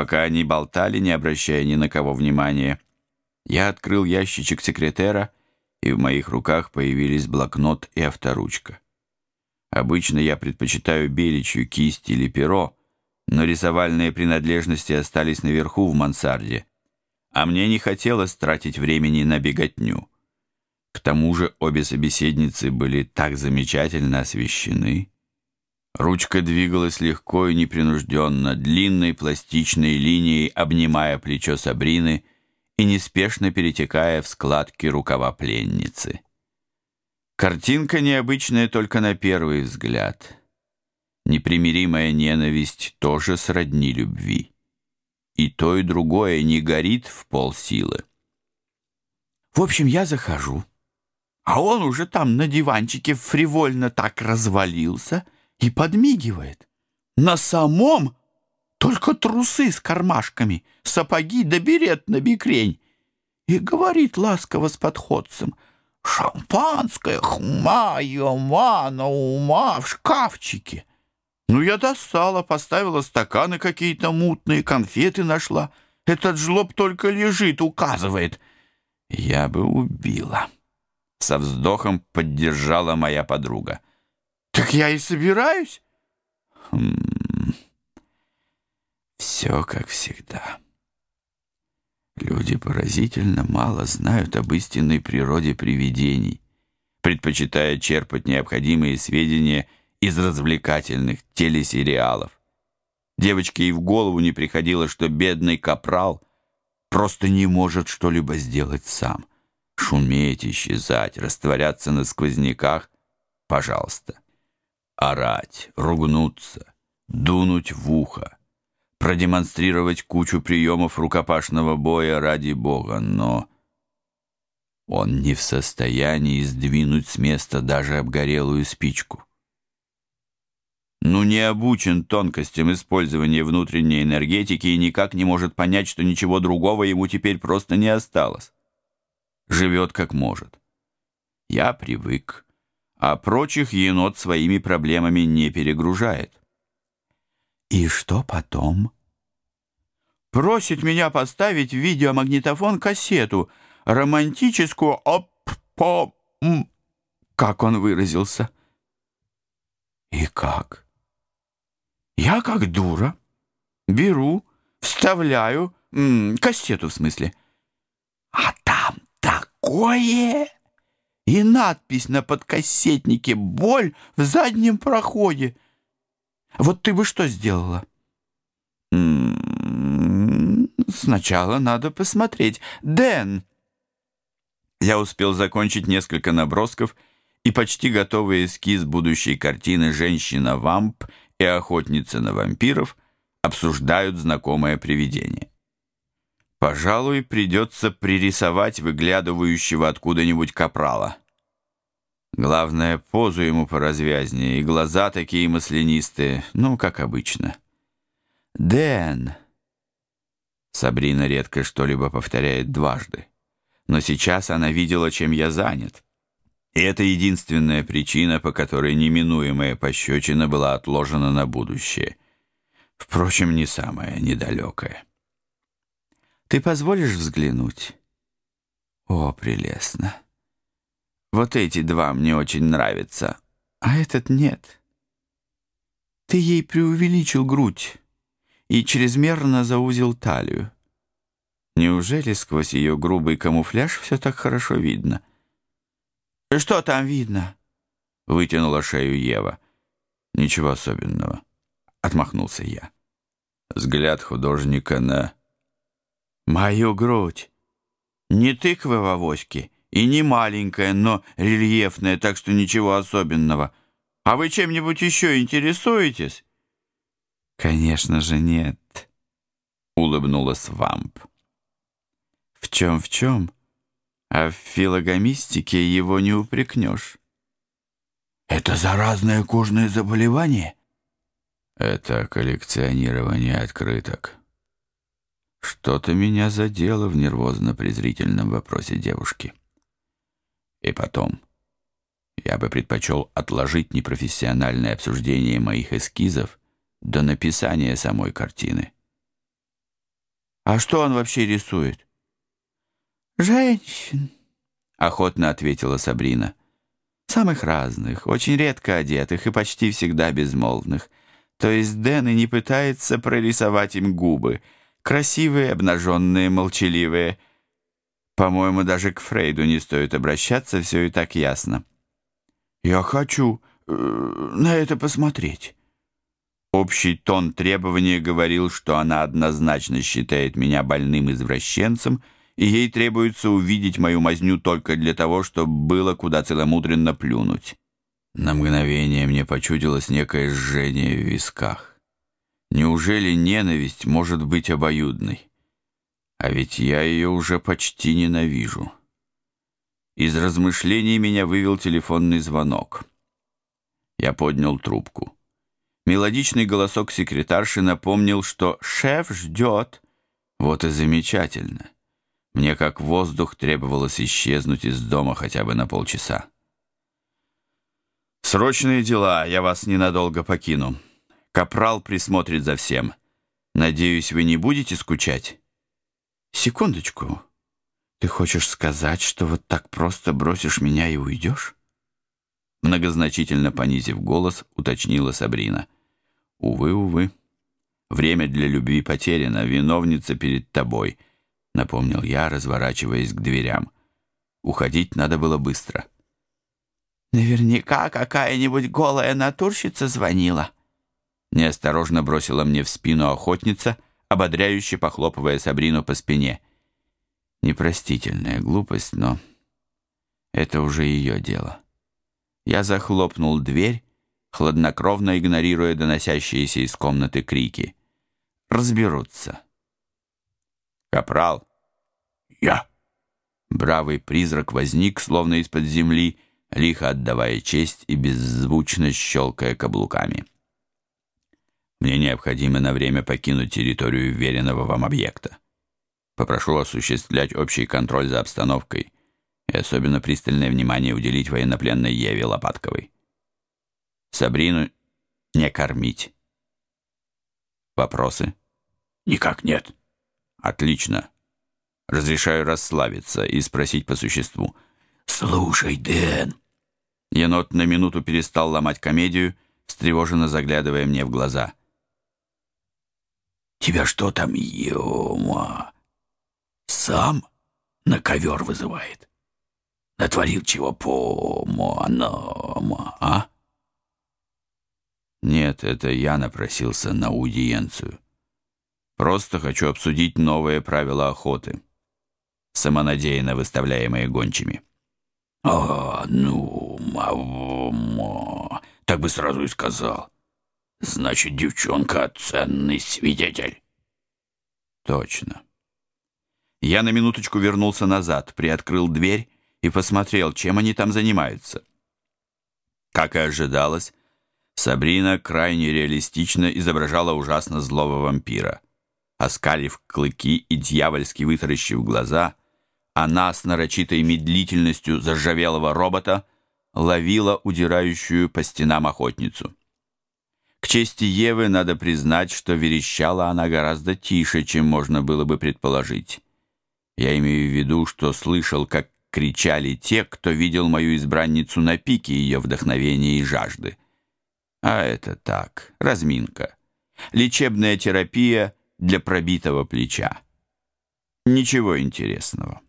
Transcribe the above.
Пока они болтали, не обращая ни на кого внимания, я открыл ящичек секретера, и в моих руках появились блокнот и авторучка. Обычно я предпочитаю беличью кисть или перо, но рисовальные принадлежности остались наверху в мансарде, а мне не хотелось тратить времени на беготню. К тому же обе собеседницы были так замечательно освещены. Ручка двигалась легко и непринужденно, длинной пластичной линией обнимая плечо Сабрины и неспешно перетекая в складки рукава пленницы. Картинка необычная только на первый взгляд. Непримиримая ненависть тоже сродни любви. И то, и другое не горит в полсилы. В общем, я захожу, а он уже там на диванчике фривольно так развалился и подмигивает. На самом только трусы с кармашками, сапоги да берет на бикрень. И говорит ласково с подходцем, «Шампанское, хма, мана, ума в шкафчике». Ну, я достала, поставила стаканы какие-то мутные, конфеты нашла. Этот жлоб только лежит, указывает. Я бы убила. Со вздохом поддержала моя подруга. Так я и собираюсь. Хм. Все как всегда. Люди поразительно мало знают об истинной природе привидений, предпочитая черпать необходимые сведения из развлекательных телесериалов. Девочке и в голову не приходило, что бедный капрал просто не может что-либо сделать сам. Шуметь, исчезать, растворяться на сквозняках — пожалуйста. Орать, ругнуться, дунуть в ухо, продемонстрировать кучу приемов рукопашного боя ради Бога, но он не в состоянии сдвинуть с места даже обгорелую спичку ну не обучен тонкостям использования внутренней энергетики и никак не может понять, что ничего другого ему теперь просто не осталось. Живет как может. Я привык, а прочих енот своими проблемами не перегружает. И что потом? Просит меня поставить в видеомагнитофон кассету, романтическую оп по как он выразился. И как? Я как дура беру, вставляю, м, кассету в смысле. А там такое! И надпись на подкассетнике «Боль в заднем проходе». Вот ты бы что сделала? М-м, сначала надо посмотреть. Дэн! Я успел закончить несколько набросков и почти готовый эскиз будущей картины «Женщина-вамп» и охотница на вампиров обсуждают знакомое привидение. Пожалуй, придется пририсовать выглядывающего откуда-нибудь капрала. Главное, позу ему поразвязнее, и глаза такие маслянистые, ну, как обычно. «Дэн!» Сабрина редко что-либо повторяет дважды, но сейчас она видела, чем я занят. И это единственная причина, по которой неминуемая пощечина была отложена на будущее. Впрочем, не самая недалекая. «Ты позволишь взглянуть?» «О, прелестно! Вот эти два мне очень нравятся, а этот нет. Ты ей преувеличил грудь и чрезмерно заузил талию. Неужели сквозь ее грубый камуфляж все так хорошо видно?» «Что там видно?» — вытянула шею Ева. «Ничего особенного», — отмахнулся я. Взгляд художника на... «Мою грудь. Не тыква в авоське и не маленькая, но рельефная, так что ничего особенного. А вы чем-нибудь еще интересуетесь?» «Конечно же нет», — улыбнулась Вамп. «В чем-в чем?» а в филогомистике его не упрекнешь. Это заразное кожное заболевание? Это коллекционирование открыток. Что-то меня задело в нервозно-презрительном вопросе девушки. И потом, я бы предпочел отложить непрофессиональное обсуждение моих эскизов до написания самой картины. А что он вообще рисует? Женщин, охотно ответила Сабрина. Самых разных, очень редко одетых и почти всегда безмолвных. То есть Дэн и не пытается прорисовать им губы. Красивые, обнаженные, молчаливые. По-моему, даже к Фрейду не стоит обращаться, все и так ясно. «Я хочу э, на это посмотреть». Общий тон требования говорил, что она однозначно считает меня больным извращенцем, и ей требуется увидеть мою мазню только для того, чтобы было куда целомудренно плюнуть. На мгновение мне почудилось некое жжение в висках. Неужели ненависть может быть обоюдной? А ведь я ее уже почти ненавижу. Из размышлений меня вывел телефонный звонок. Я поднял трубку. Мелодичный голосок секретарши напомнил, что шеф ждет. Вот и замечательно. Мне как воздух требовалось исчезнуть из дома хотя бы на полчаса. «Срочные дела, я вас ненадолго покину. Капрал присмотрит за всем. Надеюсь, вы не будете скучать?» «Секундочку. Ты хочешь сказать, что вот так просто бросишь меня и уйдешь?» Многозначительно понизив голос, уточнила Сабрина. «Увы, увы. Время для любви потеряно, виновница перед тобой», напомнил я, разворачиваясь к дверям. Уходить надо было быстро. «Наверняка какая-нибудь голая натурщица звонила». Неосторожно бросила мне в спину охотница, ободряюще похлопывая Сабрину по спине. Непростительная глупость, но это уже ее дело. Я захлопнул дверь, хладнокровно игнорируя доносящиеся из комнаты крики. Разберутся. «Капрал!» «Я!» Бравый призрак возник, словно из-под земли, лихо отдавая честь и беззвучно щелкая каблуками. Мне необходимо на время покинуть территорию веренного вам объекта. Попрошу осуществлять общий контроль за обстановкой и особенно пристальное внимание уделить военнопленной Еве Лопатковой. Сабрину не кормить. Вопросы? Никак нет. Отлично. Разрешаю расслабиться и спросить по существу. Слушай, Дэн. Енот на минуту перестал ломать комедию, встревоженно заглядывая мне в глаза. Тебя что там, ема? Сам на ковер вызывает? натворил чего по-моему, а? Нет, это я напросился на аудиенцию. Просто хочу обсудить новые правила охоты, самонадеянно выставляемые гончими. А, ну, мамо, так бы сразу и сказал. Значит, девчонка — ценный свидетель. Точно. Я на минуточку вернулся назад, приоткрыл дверь и посмотрел, чем они там занимаются. Как и ожидалось, Сабрина крайне реалистично изображала ужасно злого вампира. Оскалив клыки и дьявольски вытаращив глаза, она с нарочитой медлительностью заржавелого робота ловила удирающую по стенам охотницу. К чести Евы надо признать, что верещала она гораздо тише, чем можно было бы предположить. Я имею в виду, что слышал, как кричали те, кто видел мою избранницу на пике ее вдохновения и жажды. А это так, разминка. Лечебная терапия для пробитого плеча. Ничего интересного.